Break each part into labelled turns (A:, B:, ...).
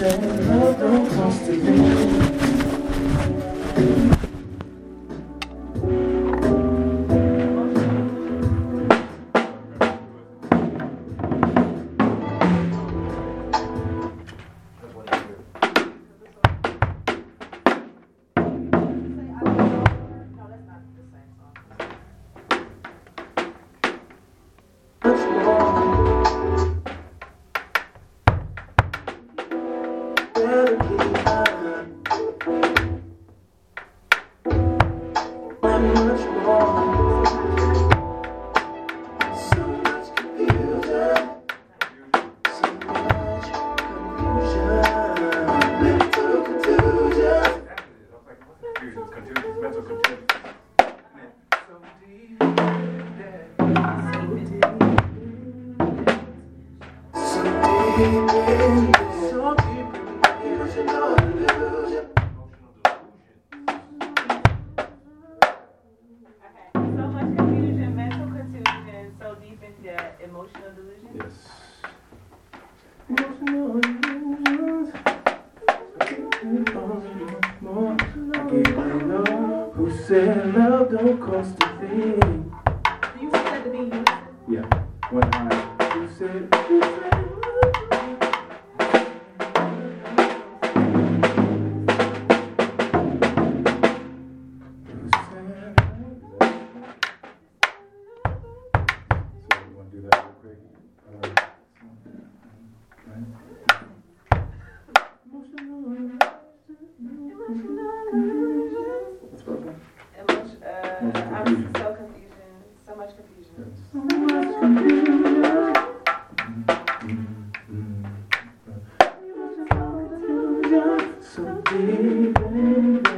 A: said love don't cost a thing? Deep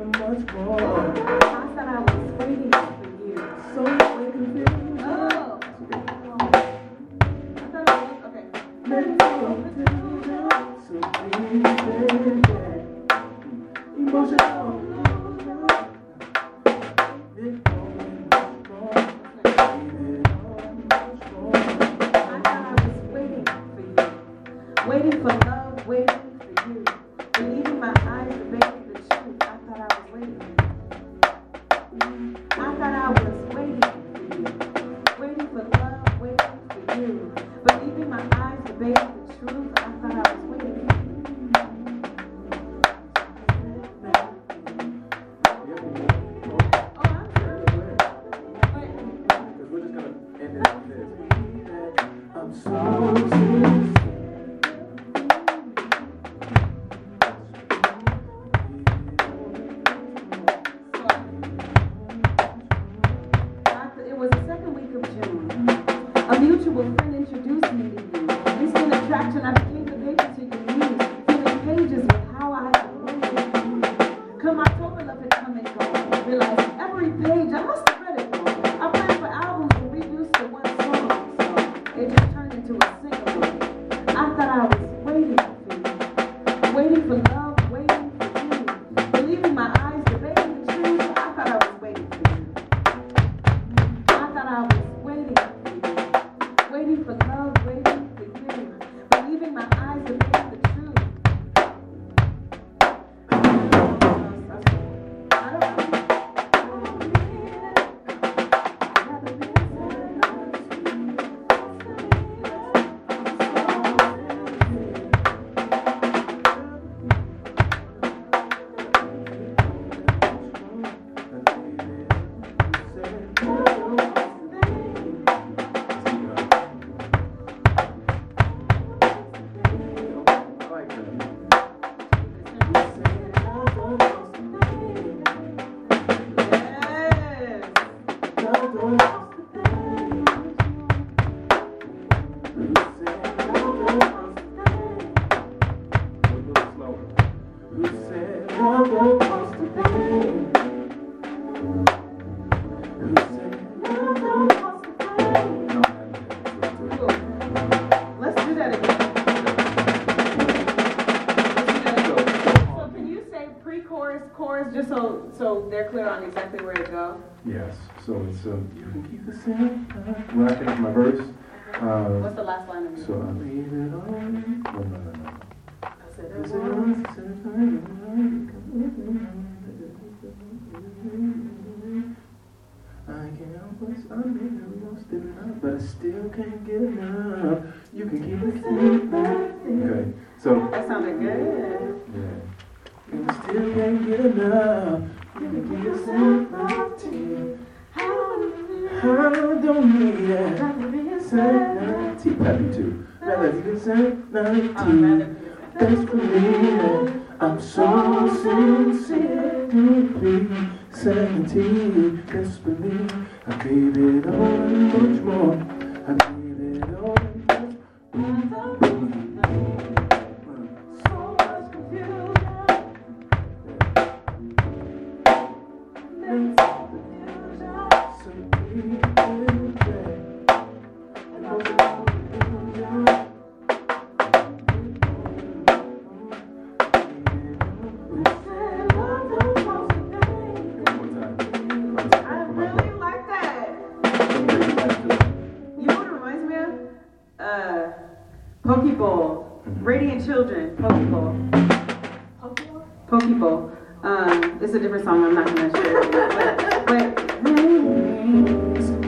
B: have much
A: more. I said I was waiting for you. So waiting for you.
C: Oh. I
A: thought was okay.
B: So
A: it's, um, you can keep the same. When I finish my verse, uh,
B: What's the last line of it?
A: so I leave it on. No, no, no, no.
B: I said it
A: Is it
B: was-
A: on? Is it on? I can't help in lost in love, but I still can't get enough. You can keep the same. Okay, so.
B: That sounded good.
A: Yeah. And I still can't get enough. You can keep the same. I don't need it. Sanity. Happy too. Rather be
B: rather
A: That's for me. I'm so sincere. Deeply sanity. That's for me. I gave it all much more. I gave it all much So
B: Pokeball. Radiant Children, Pokeball. Pokeball. Um, it's a different song, I'm not gonna share it. But, but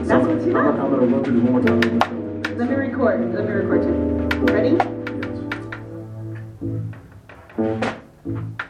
B: that's what you
A: I'm
B: got.
A: gonna run through this one more time.
B: Let me record. Let me record too. Ready?
A: I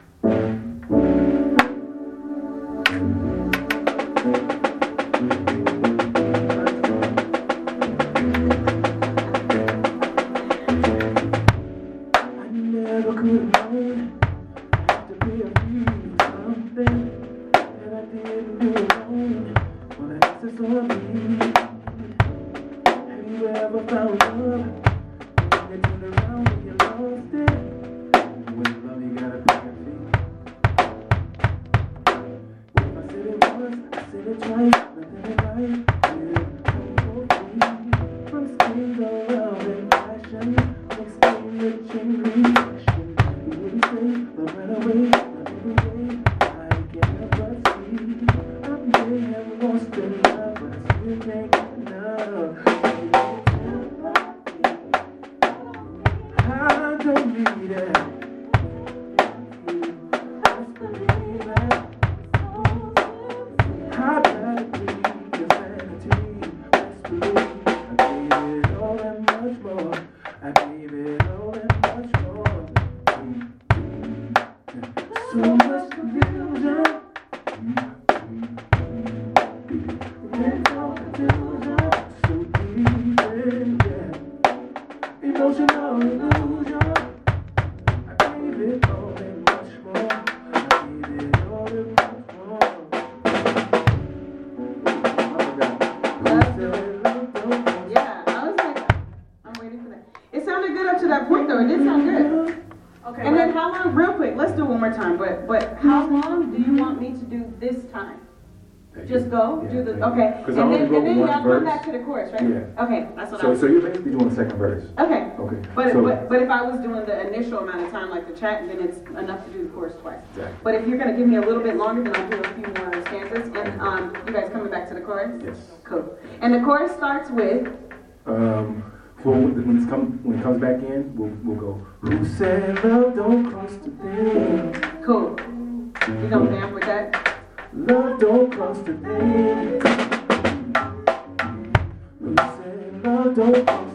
A: but, but
B: how long do you want me to do this time? Just go, do the, okay.
A: I
B: And
A: only
B: then,
A: wrote
B: and then
A: one
B: y'all come
A: verse.
B: back to the chorus, right?
A: Yeah.
B: Okay, that's what I
A: So,
B: was.
A: so you're basically doing the second verse.
B: Okay.
A: Okay.
B: But,
A: so,
B: but, but if I was doing the initial amount of time, like the chat, then it's enough to do the chorus twice.
A: Exactly.
B: But if you're gonna give me a little bit longer, then I'll do a few more stanzas, and, um, you guys coming back to the chorus?
A: Yes.
B: Cool. And the chorus starts with,
A: Um, for when, it's come, when it comes back in, we'll, we'll go. Who said love don't cost a thing?
B: cool. You gonna vamp with that?
A: Love don't cost a thing. Who said love don't cost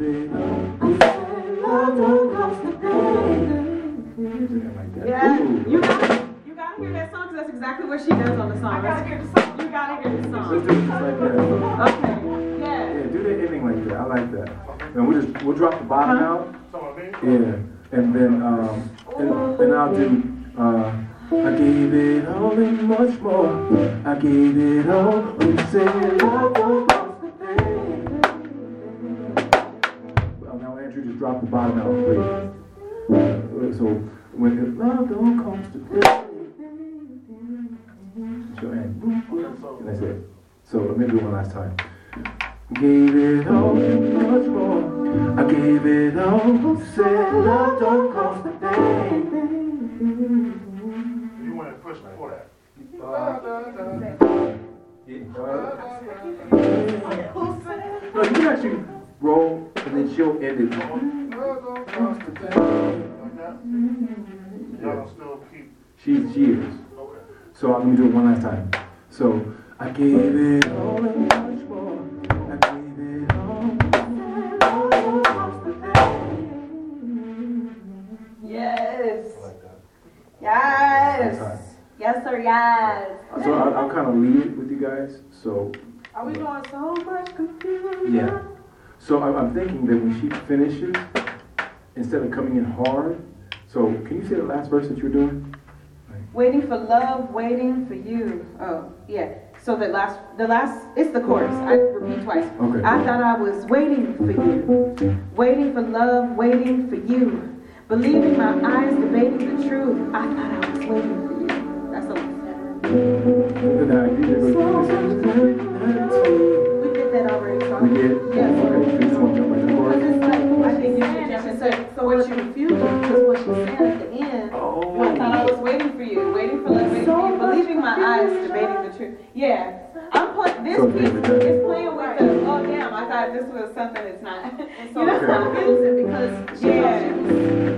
A: Yeah, you gotta, you gotta hear that song because that's exactly what she does on the
B: song. I gotta hear the song. You gotta hear the song. Let's do it just like that. Okay, yeah. Yeah, do the ending like that. I like that. And we just, we'll drop the bottom out. Yeah, and then, um, and, then I'll do, uh, I gave it all
D: and much more.
A: I gave
D: it all. We say love.
B: drop the bottom out free. So when it, love all comes
A: together. Your hand. And that's it. So let one last time. Gave it all much more. I gave it all. Said love don't cost a thing. You want to push before that. Uh, yeah. No, you actually roll and then she'll end it.
E: Yeah.
A: She, she is. So I'm going to do it one last time. So I gave it all and much more. I gave it all.
B: Yes. Yes. Yes, sir, yes.
A: So I, I'll kind of leave it with you guys. So.
B: Are we doing so much confusion?
A: Yeah. So I'm, I'm thinking that when she finishes, instead of coming in hard, so can you say the last verse that you were doing?
B: Waiting for love, waiting for you. Oh, yeah. So the last, the last, it's the chorus. I repeat twice.
A: Okay.
B: I thought I was waiting for you. Waiting for love, waiting for you. Believing my eyes, debating the truth. I thought I was waiting for you. That's the last.
A: Then I did it, but-
B: We did that already. So
A: We did?
B: Yes.
A: Okay, so you just want to jump right to the
B: Because it's like, I think you should jump and say, so what you confused because what she said at the end.
A: Oh.
B: I thought I was waiting for you, waiting for love, waiting for you, believing my eyes, debating the truth. Yeah, I'm playing, this
A: So
B: piece
A: different, huh?
B: is playing with the, oh damn, I thought this was something it's not.
C: So
B: You know?
C: it's confusing because
B: Yeah.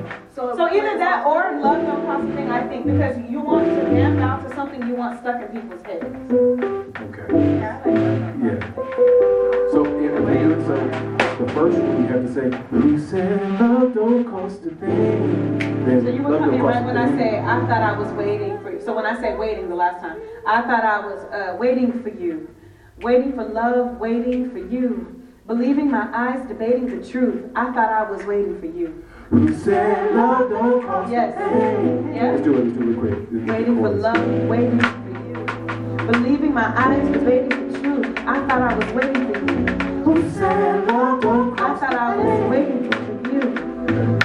C: So,
B: So either that or love don't cost a thing, I think, because you want to dance out to something you want stuck in people's heads.
A: Okay. Yeah. So, if we do it, so the first one you have to say, You said love don't cost a thing. Then
B: So you would
A: love
B: come
A: don't
B: in
A: cost
B: right when I
A: thing.
B: say, I thought I was waiting for you. So when I said waiting the last time, I thought I was uh, waiting for you. Waiting for love, waiting for you. Believing my eyes, debating the truth. I thought I was waiting for you.
A: You said love don't cost
B: Yes.
A: a thing.
B: Yeah.
A: Let's do it, let's do it quick. Let's
B: Waiting for love, waiting for you. Believing my eyes, debating the truth. I thought I was waiting for you.
A: You said love don't cost I
B: thought I was waiting for you.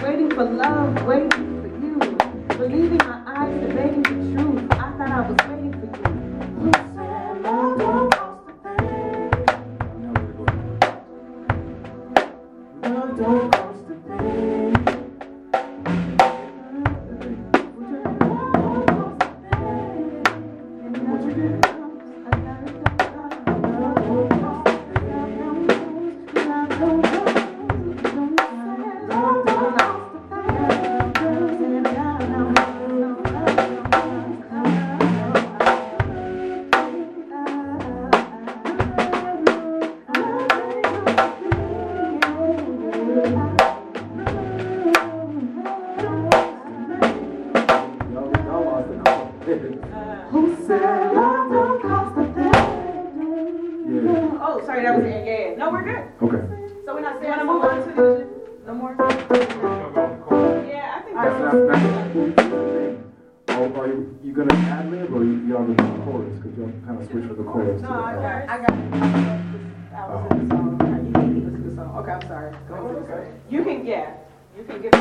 B: Waiting for love, waiting for you. Believing my eyes, debating the truth. I thought I was waiting for you.
A: You said love don't cost a thing. Now we're going. Love don't cost the chorus? Cause y'all kind of switch with the chorus. to
B: No,
A: the
B: I
A: ad.
B: got, I got it. I was in the song. You can keep listening to the song. Okay, I'm sorry. Go ahead. You can, yeah, you can give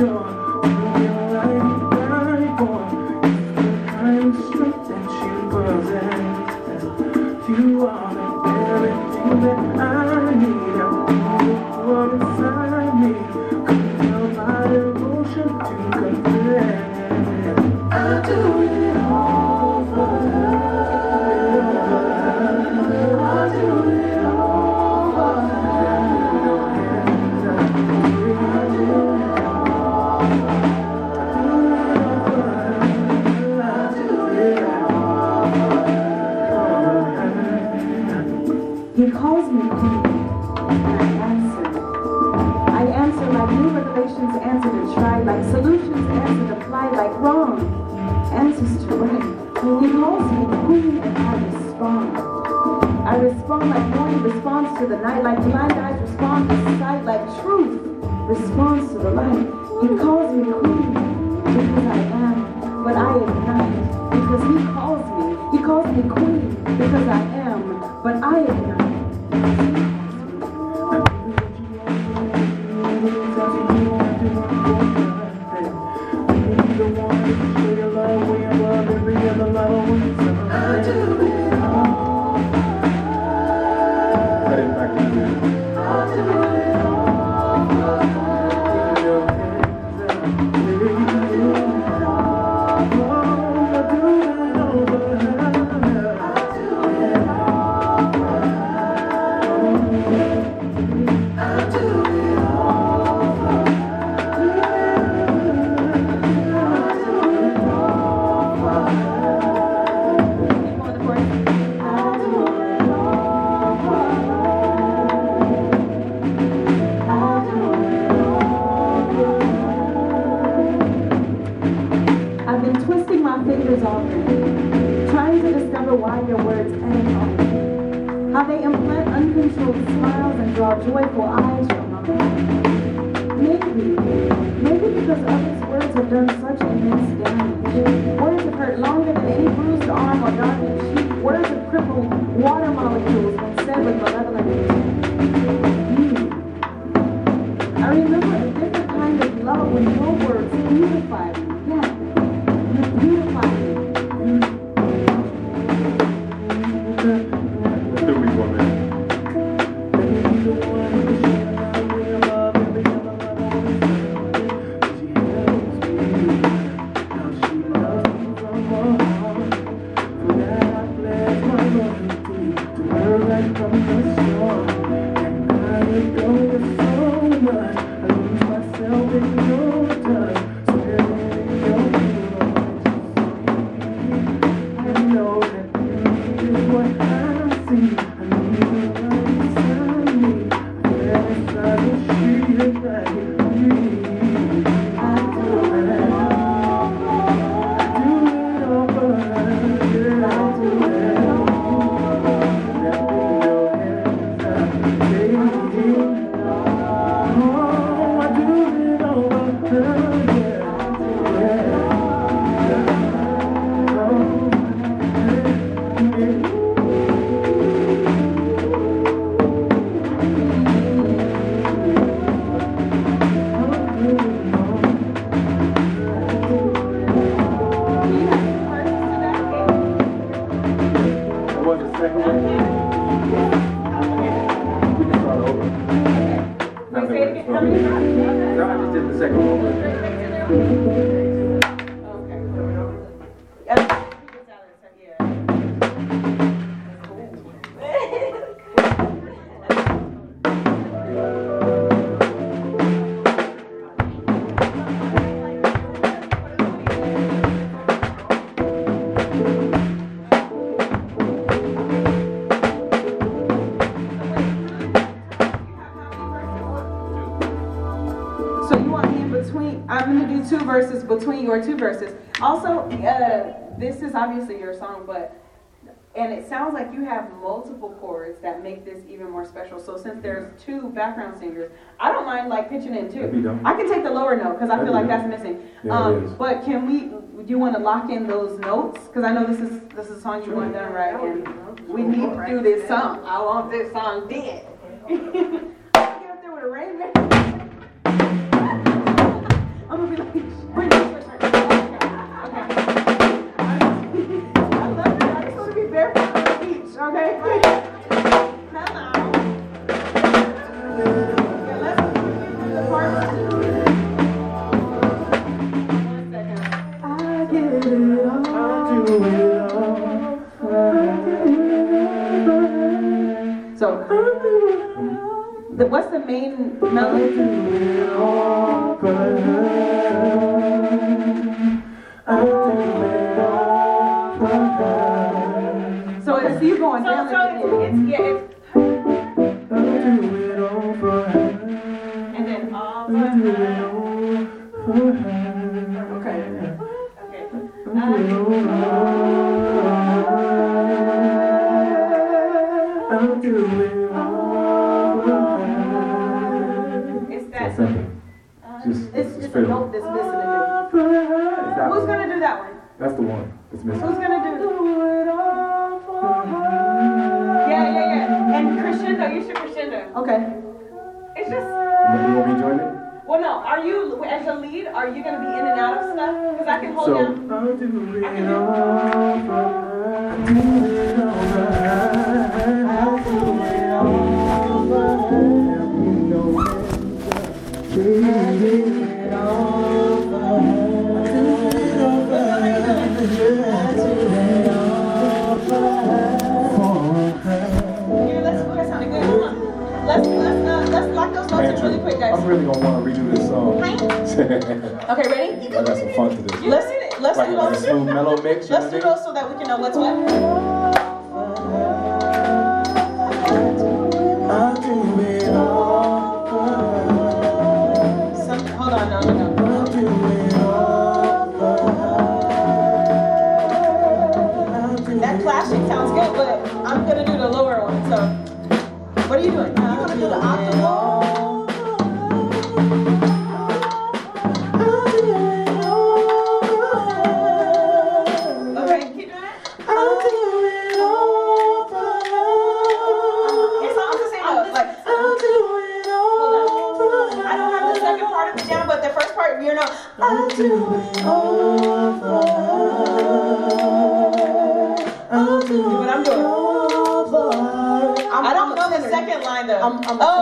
B: done. Trying to discover why your words end on me. How they implant uncontrolled smiles and draw joyful eyes from mine. Maybe, maybe because others' words have done such immense damage. Words have hurt longer than any bruised arm or darkened cheek. Words have crippled water molecules your two verses. Also, uh, this is obviously your song, but and it sounds like you have multiple chords that make this even more special. So since there's two background singers, I don't mind like pitching in too. I can take the lower note because I
F: That'd
B: feel like that's missing.
F: Yeah,
B: um, but can we? Do you want to lock in those notes? Because I know this is this is a song you want done right, and we need to do this song. I want this song dead. the, what's the main melody? So it's you going down.
A: So,
B: so
A: it's, it's, yeah, it's,
B: Who's gonna do it?
A: Yeah, yeah, yeah. And crescendo, you should crescendo.
B: Okay.
A: It's just.
C: You want me to join it?
A: Well, no. Are you as a lead? Are you gonna be in and out of stuff? Because I can hold
C: so,
A: down. I'll do.
B: guys.
C: I'm really gonna want to redo this song.
B: okay, ready?
C: I got some fun to this.
B: Let's do let's
C: like,
B: do
C: like smooth mellow mix.
B: Let's do those so that we can know what's what. I do it. I'm,
G: I'm.
C: Oh,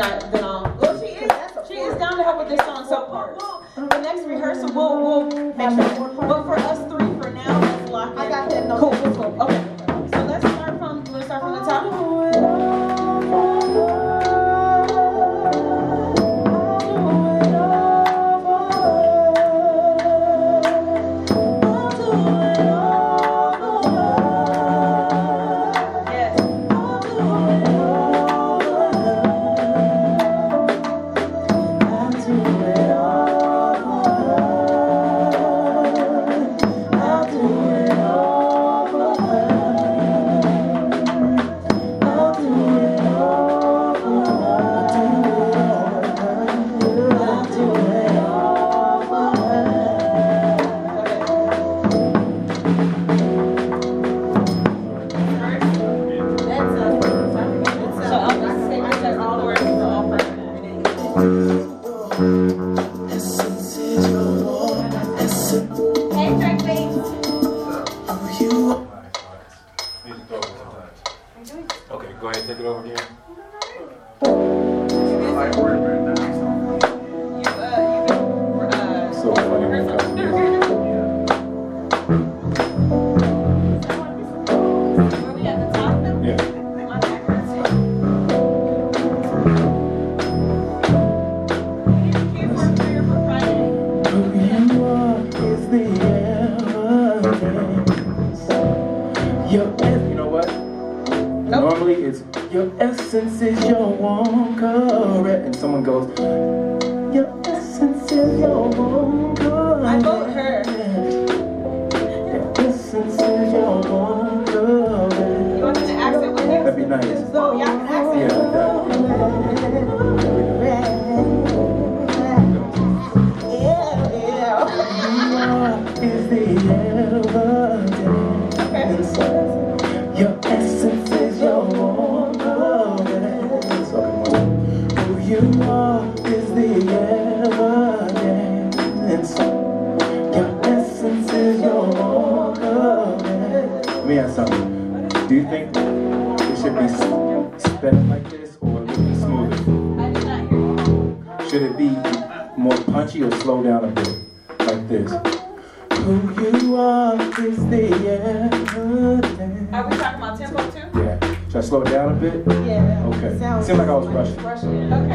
A: then I then I'll is
F: Your essence is your one correct. And someone goes, Your essence is your one correct.
A: I vote her.
F: Your essence is your one correct.
A: You want to accent with her?
F: That'd be nice. slow down a bit, like this. Who you are is the evidence.
A: Are we talking about tempo too?
F: Yeah. Should I slow it down a bit?
C: Yeah.
F: Okay.
C: Sounds
F: Seemed like I was rushing.
C: rushing.
A: Okay.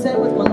C: Said with malevolent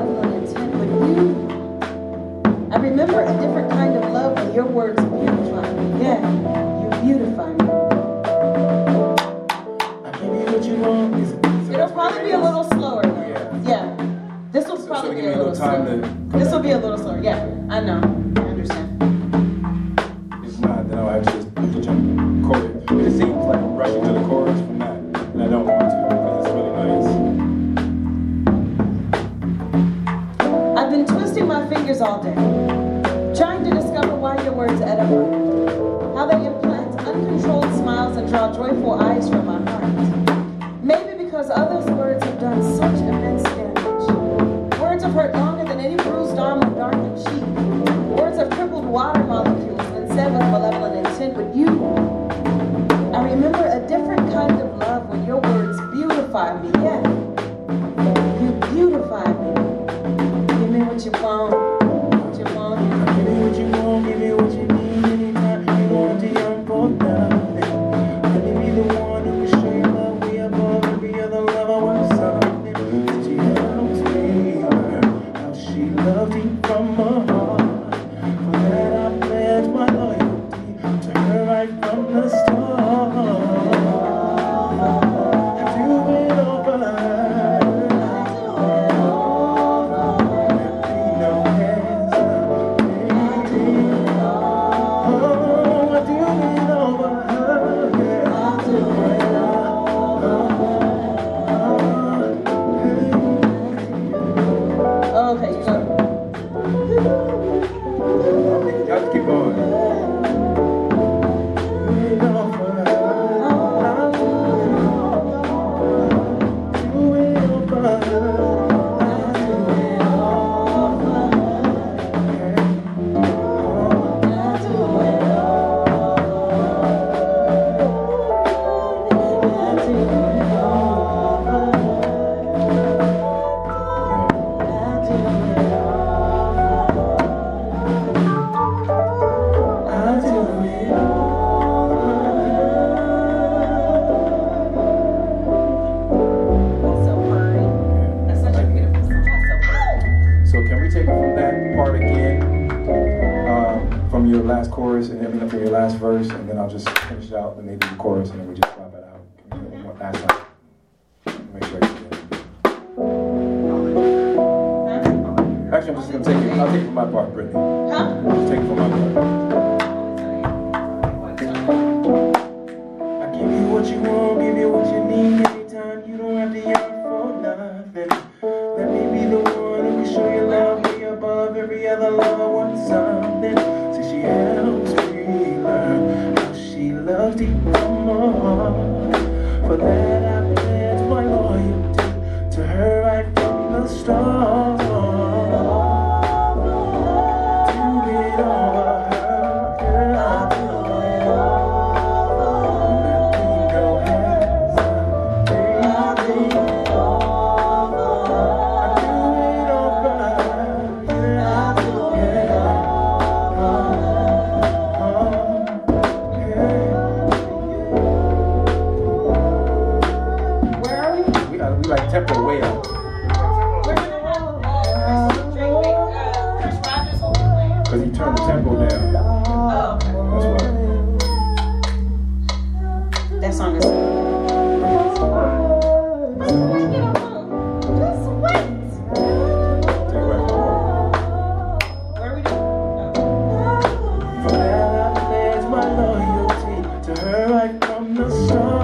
H: the
A: start.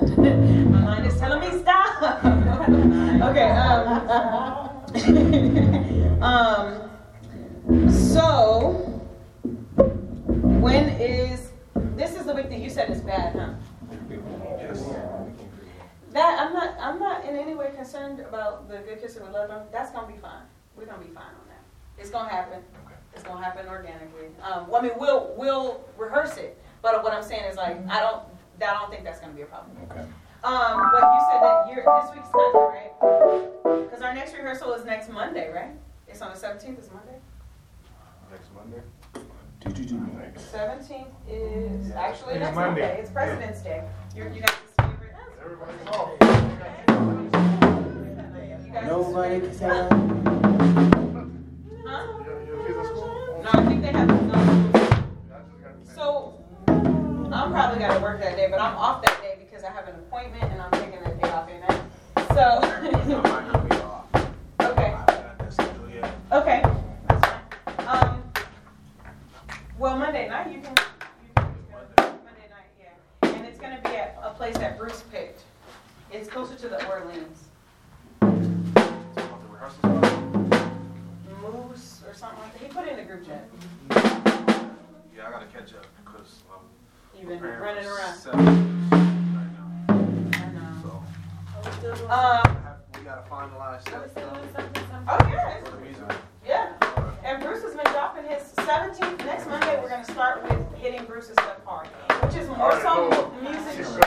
H: My
B: mind. Is telling me stop. Okay, um, um, so, when is, this is the week that you said is bad, huh? That, I'm not, I'm not in any way concerned about the good kissing with love, that's gonna be fine. We're gonna be fine on that. It's gonna happen. It's gonna happen organically. Um, well, I mean, we'll, we'll rehearse it, but what I'm saying is like, I don't, I don't think that's gonna be a problem.
F: Okay.
B: Um, but you said that you're, this week's Monday, right? Because our next rehearsal is next Monday, right? It's on the seventeenth, it's Monday?
I: Next Monday?
F: Do, do, do.
B: Seventeenth is actually
I: It's
B: next
I: Monday.
B: Monday, it's President's Day. Your, you guys' favorite?
I: Everybody's off.
B: You
F: Nobody can say
B: Huh?
I: Your, your kids at?
B: No, I think they have, I'm probably going to work that day, but I'm off that day because I have an appointment and I'm taking that day off that. So, okay. Okay. That's fine. Um, well, Monday night, you can, you can, Monday night, yeah. And it's gonna be at a place that Bruce picked. It's closer to the Orleans. Moose or something like that. He put it in the group chat.
I: Yeah, I gotta catch up because I'm
B: You've been running around.
I: seven right now.
B: I know.
I: So
B: Um,
I: we gotta finalize that stuff
B: oh, yeah.
I: for the music.
B: Yeah. And Bruce has been dropping his 17th. Next Monday, we're going to start with hitting Bruce's stuff hard, which is more so music.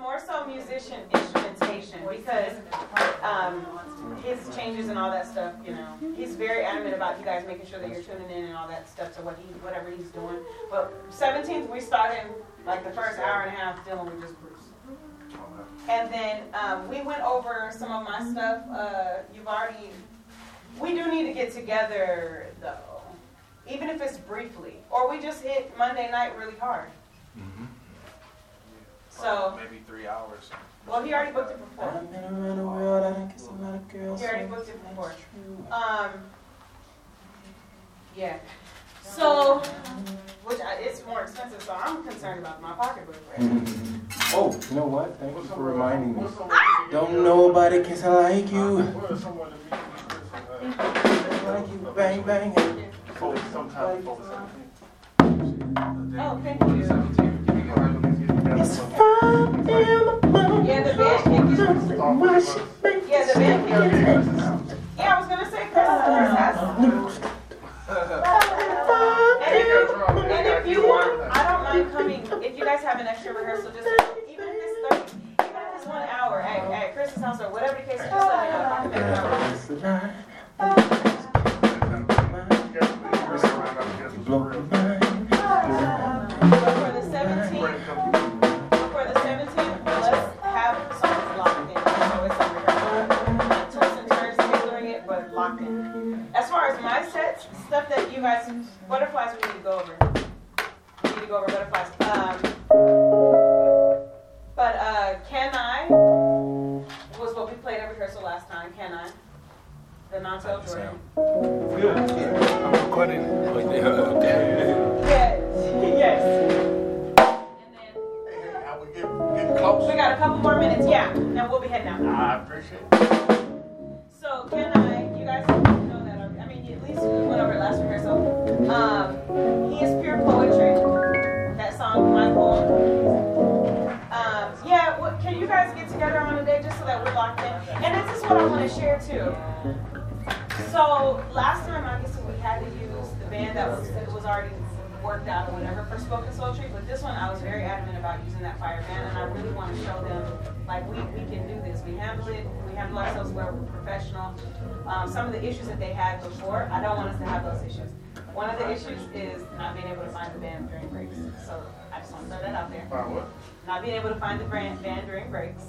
B: More so musician instrumentation because um, his changes and all that stuff, you know, he's very adamant about you guys making sure that you're tuning in and all that stuff to what he, whatever he's doing. But 17th, we started like the first hour and a half dealing with just Bruce. And then um, we went over some of my stuff. Uh, you've already, we do need to get together though, even if it's briefly, or we just hit Monday night really hard. So,
I: maybe three hours.
B: well, he already booked it before.
F: I've been around the world, I done kissed a lot of girls.
B: He already booked it before. Um, yeah. So, which I, it's more expensive, so I'm concerned about my pocketbook. Right?
F: Oh, you know what? Thank you for reminding me. Don't nobody kiss like you.
I: Where's someone to be?
F: Like you, bang, bang.
I: Sometime
B: Oh, thank you.
F: It's fine in the morning.
B: Yeah, the band can get
F: Wash it, baby.
B: Yeah, the band can get Yeah, I was gonna say Christmas. That's- And if, and if you want, I don't mind coming, if you guys have an extra rehearsal, just, even if it's 30, even if it's one hour at, at Chris's house or whatever the case, just let me know. If I can make sets, stuff that you guys, butterflies we need to go over. We need to go over butterflies. Um, but, uh, Can I was what we played at rehearsal last time, Can I? The Montel Jordan. Yes, yes. And then
I: How we get, get close?
B: We got a couple more minutes, yeah, Now we'll be heading out.
I: I appreciate it.
B: So, can I, you guys we went over it last rehearsal. Um, he is pure poetry. That song, My Poem. Um, yeah, what, can you guys get together on a day just so that we're locked in? And this is what I want to share too. So, last time, obviously, we had to use the band that was, that was already worked out or whatever for spoken sultry, but this one I was very adamant about using that fire band, and I really want to show them like we, we can do this. We handle it. We handle ourselves well. We're professional. Um, some of the issues that they had before, I don't want us to have those issues. One of the issues is not being able to find the band during breaks. So I just want to throw that out there.
E: Find what?
B: Not being able to find the brand, band during breaks.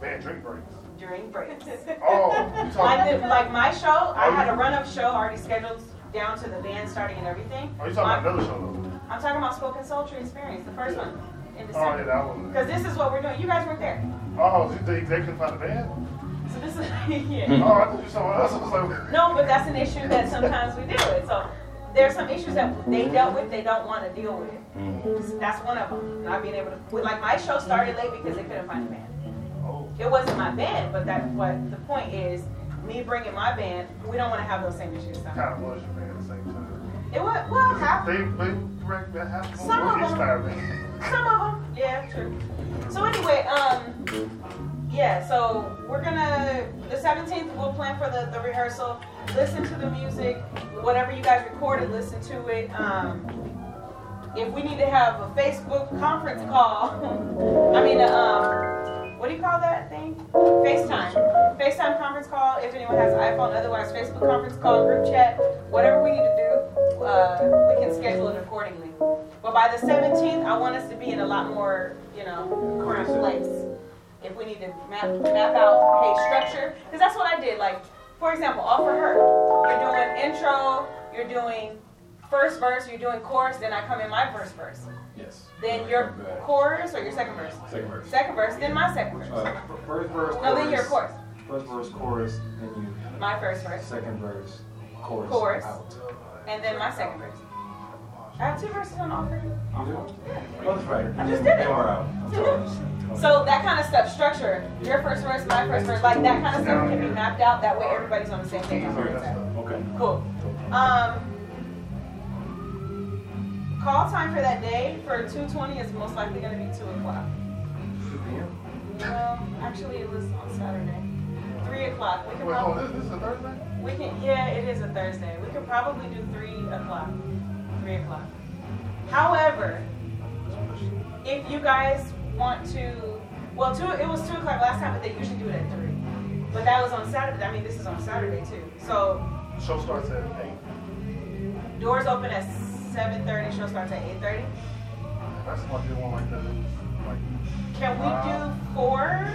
E: Band drink breaks.
B: During breaks.
E: Oh,
B: like, the, like my show, I had a run up show already scheduled down to the band starting and everything.
E: Oh, are you talking about another show though?
B: I'm talking about Spoken Sultry Experience, the first one in
E: Oh, yeah,
B: December.
E: that one.
B: Because this is what we're doing. You guys weren't there.
E: Oh, they, they couldn't find the band?
B: So this is, yeah.
E: Oh, I thought you someone else. I was like,
B: No, but that's an issue that sometimes we deal with. So there's some issues that they dealt with, they don't want to deal with. Mm. That's one of them. Not being able to, like my show started late because they couldn't find a band.
E: oh,
B: It wasn't my band, but that's what the point is. Me bringing my band, we don't want to have those same issues.
E: kind of was your band at the same time.
B: It was, well, half,
E: They, they wrecked that half of them.
B: Some of them. Some of them, yeah, true. So anyway, um, yeah, so we're gonna, the 17th, we'll plan for the, the rehearsal, listen to the music, whatever you guys recorded, listen to it. Um, if we need to have a Facebook conference call, I mean, um, what do you call that thing? FaceTime. FaceTime conference call if anyone has an iPhone, otherwise Facebook conference call, group chat, whatever we need to do, uh, we can schedule it accordingly. But by the 17th, I want us to be in a lot more, you know, current place. If we need to map, map out, hey, structure, because that's what I did. Like, for example, all for her, you're doing intro, you're doing first verse, you're doing chorus, then I come in my first verse.
F: Yes.
B: Then your chorus or your second verse?
F: Second verse.
B: Second verse, then my second verse.
F: Uh, first verse,
B: No, then your chorus.
F: First verse, chorus, then you.
B: My first verse.
F: Second verse, chorus.
B: Chorus.
F: Out.
B: And then my second verse. I have two verses on three.
F: You do? Oh, that's right.
B: I just did it.
F: Far out.
B: So that kind of stuff, structure, your first verse, my first verse, like that kind of stuff can be mapped out. That way everybody's on the same page on where it's at.
F: Okay.
B: Cool. Um, call time for that day for 220 is most likely going to be 2 o'clock. Well, actually, it was on Saturday. 3 o'clock. We can
E: Wait, oh,
B: probably,
E: this, this is a Thursday?
B: we can, yeah, it is a Thursday. We could probably do 3 o'clock. 3 o'clock. However, if you guys want to, well, two, it was 2 o'clock last time, but they usually do it at 3. But that was on Saturday. I mean, this is on Saturday too. So
E: The show starts at 8.
B: Doors open at 7.30, show starts at 8.30.
E: That's why I did one like that. Like,
B: Can we do 4,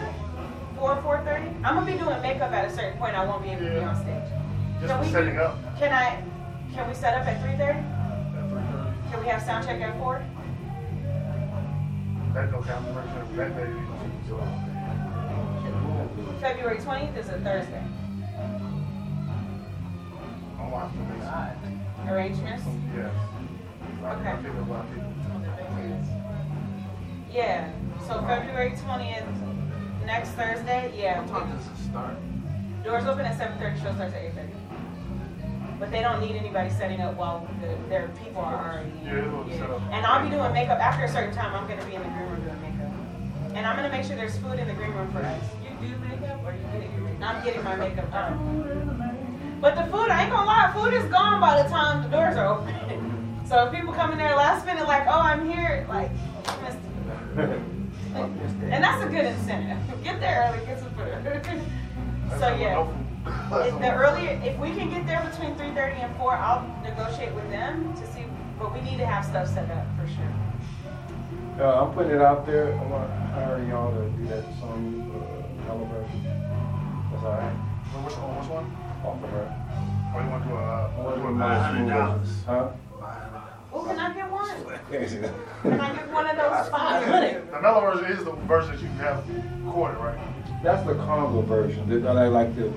B: 4, 4.30? I'm going to be doing makeup at a certain point. I won't be able to be on stage.
E: just
B: Can we
E: setting up
B: Can I, can we set up at 3.30?
E: at 3.30.
B: Can we have sound check at 4?
E: That no count. That day, you know,
B: February 20th is a Thursday.
E: I'm gonna have to make some.
B: Arrangements?
E: Yes. I
B: Okay.
E: I think a lot of people.
B: Yeah. So February 20th, next Thursday, yeah.
I: What time does it start?
B: Doors open at 7.30, show starts at 8.30. But they don't need anybody setting up while the, their people are already in.
E: Yeah, it'll be set up.
B: And I'll be doing makeup after a certain time. I'm gonna be in the green room doing makeup. And I'm gonna make sure there's food in the green room for us. You do makeup or you get it? I'm getting my makeup done. But the food, I ain't gonna lie, food is gone by the time the doors are open. so if people come in there last minute like, oh, I'm here, like, missed. And that's a good incentive. Get there early, get some food. so yeah. If the earlier, if we can get there between three thirty and four, I'll negotiate with them to see. But we need to have stuff set up for sure.
F: Uh, I'm putting it out there. I'm gonna hire y'all to do that song, uh, color. That's all right.
E: Which one? Which one?
F: Off of her.
E: Oh, you want to do a,
F: I
E: uh,
F: want to
E: do
F: do
E: a
F: another
E: nine?
F: smooth version. Huh?
B: Oh, can I get one?
F: Can't see that.
B: Can I get one of those five hundred?
E: The mellow version is the version that you have recorded, right?
F: That's the Congo version. The- I like to.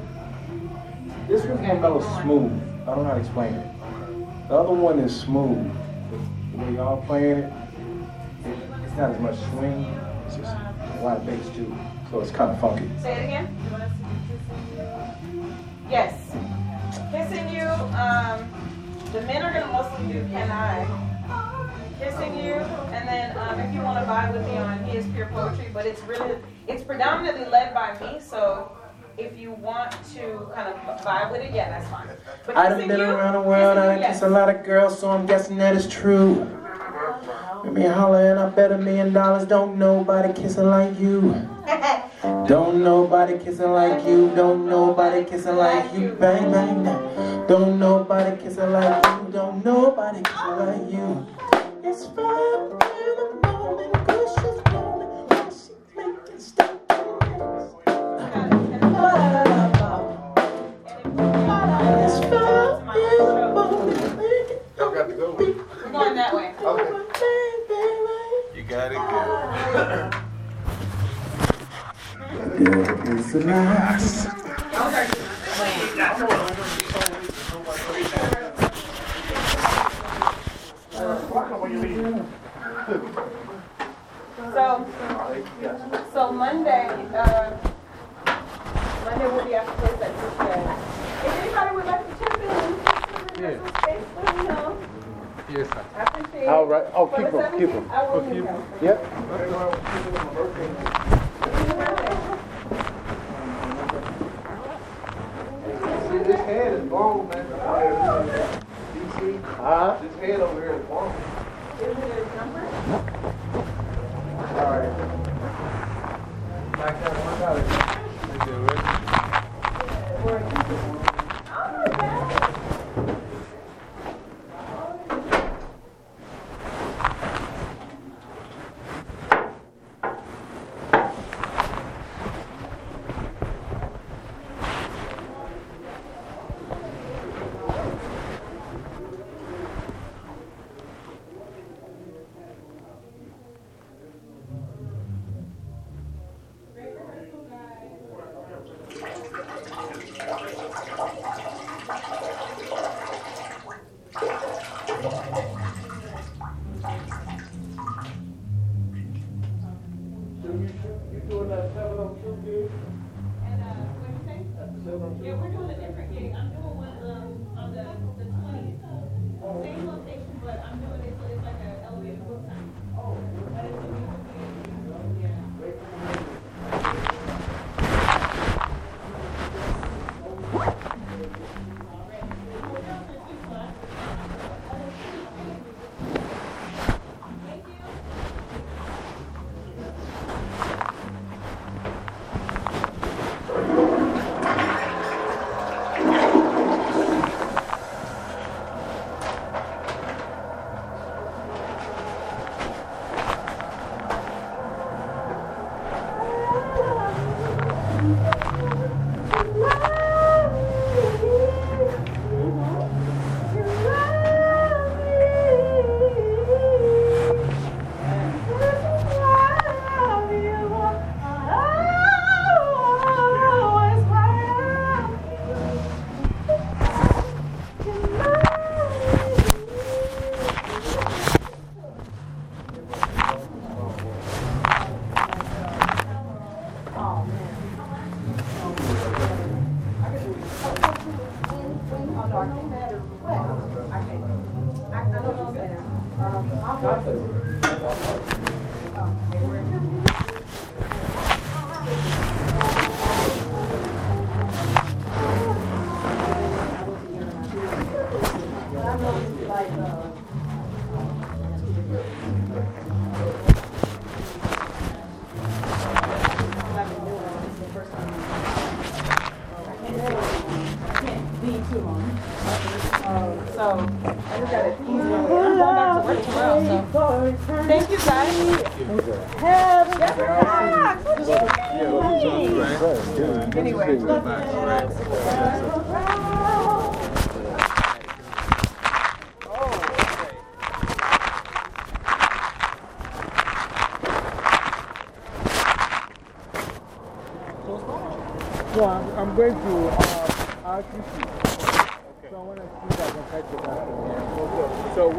F: This one more mellow smooth. I don't know how to explain it. The other one is smooth. The way y'all playing it, it, it's not as much swing. It's just a lot of bass too. So it's kind of funky.
B: Say it again. Yes. Kissing you. Um, the men are gonna mostly do "Can I." Kissing you, and then um, if you want to vibe with me on "He Is Pure Poetry," but it's really, it's predominantly led by me. So If you want to kind of vibe with it, yeah, that's fine. But
A: I done been
B: you-
A: around the world, I done
B: yes.
A: kissed a lot of girls, so I'm guessing that is true. Let me holler and I bet a million dollars. Don't nobody kissing like you. Don't nobody kissing like you. Don't nobody kissing like you. Bang, bang, bang. Don't nobody kissing like you. Don't nobody kissing like you. It's five in the morning, Kush is rolling while she making stuff. It's five in the morning.
E: Y'all got to go.
B: We're going that way.
E: You got it good.
A: It's a nice.
B: So, so Monday, uh, Monday will be after place at Tuesday. If anybody would like to chip in, yeah. space, let me know.
C: Yes, sir.
B: I appreciate it.
C: All right. Oh,
B: For
C: keep
B: the
C: them, keep
B: 17th,
C: them.
B: I will need them.
C: Yep. See, this head is long, man. DC, huh? This head over here is long.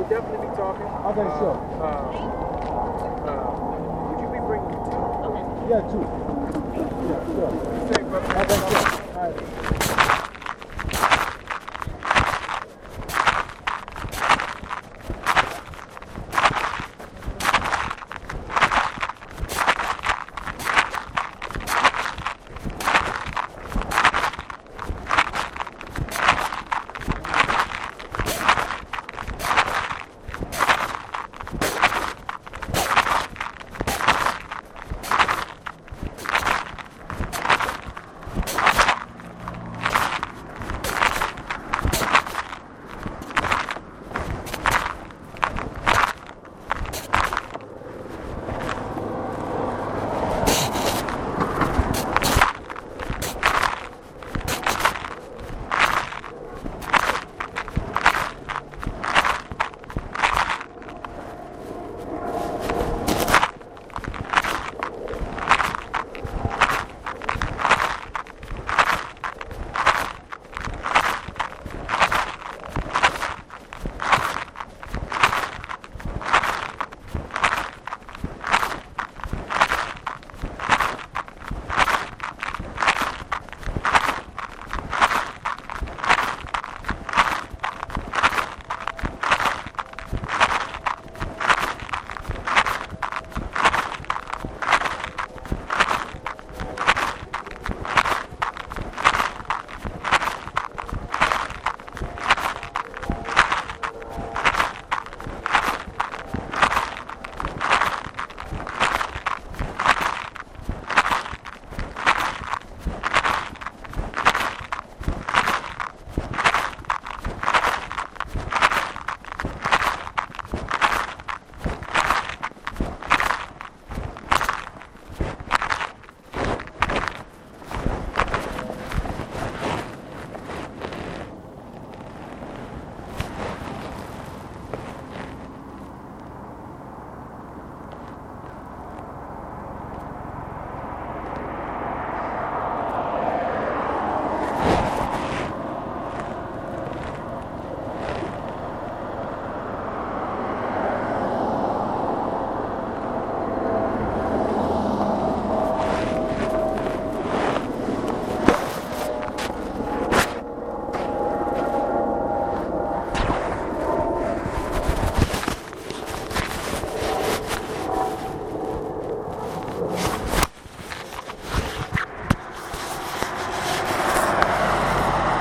C: We'll definitely be talking. Okay, sure. Uh, uh, would you be bringing two? Yeah, two.